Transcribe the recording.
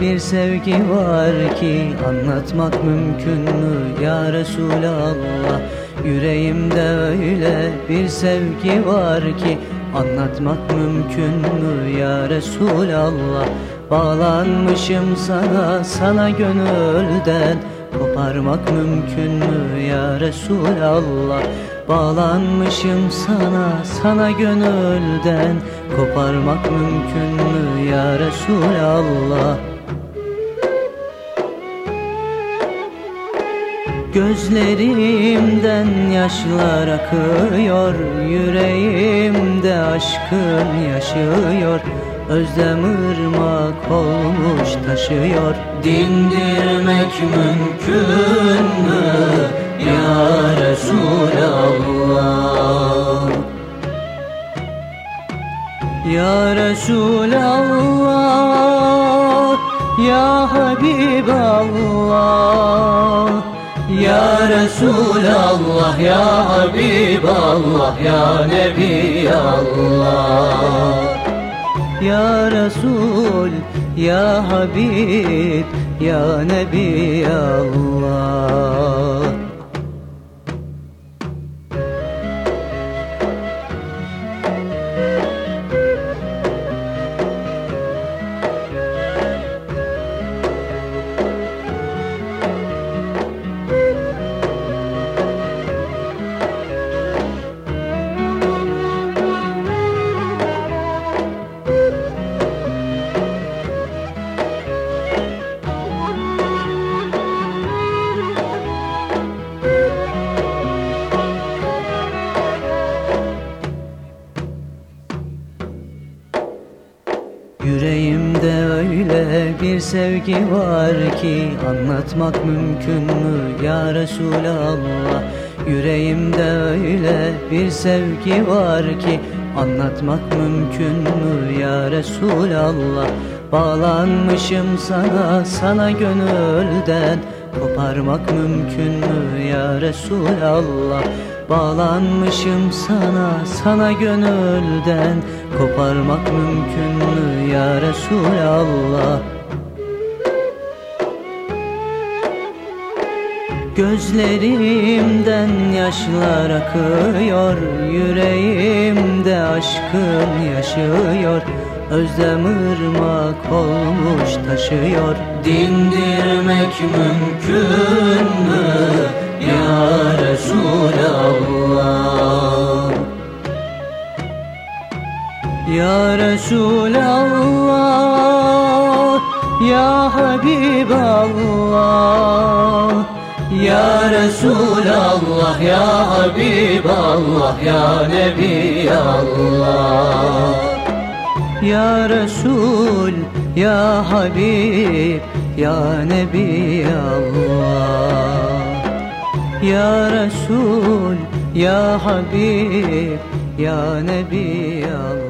bir sevgi var ki Anlatmak mümkün mü ya Resulallah? Yüreğimde öyle bir sevgi var ki Anlatmak mümkün mü ya Resulallah? Bağlanmışım sana, sana gönülden Koparmak mümkün mü ya Resulallah? Bağlanmışım sana, sana gönülden. Koparmak mümkün mü ya Resulallah Gözlerimden yaşlar akıyor Yüreğimde aşkın yaşıyor. Özlem ırmak olmuş taşıyor. Dindirmek mümkün mü? Ya Resulallah. Ya Resulallah Ya Habiballah Ya Resulallah Ya Habiballah Ya Nebiyallah. Ya Resul, Ya Habib, Ya Nebi Allah bir sevgi var ki Anlatmak mümkün mü ya Resulallah? Yüreğimde öyle bir sevgi var ki Anlatmak mümkün mü ya Resulallah? Bağlanmışım sana, sana gönülden. Koparmak mümkün mü ya Resulallah? Bağlanmışım sana, sana gönülden. Koparmak mümkün mü ya Resulallah Gözlerimden yaşlar akıyor Yüreğimde aşkın yaşıyor. Özlem ırmak olmuş taşıyor. Dindirmek mümkün mü? Ya Resulallah. Ya Resulallah Ya Habiballah Ya Resulallah Ya Habiballah Ya Nebiyallah. Ya Resul, Ya Habib, Ya Nebi Allah Ya Resul, Ya Habib, Ya Nebi Allah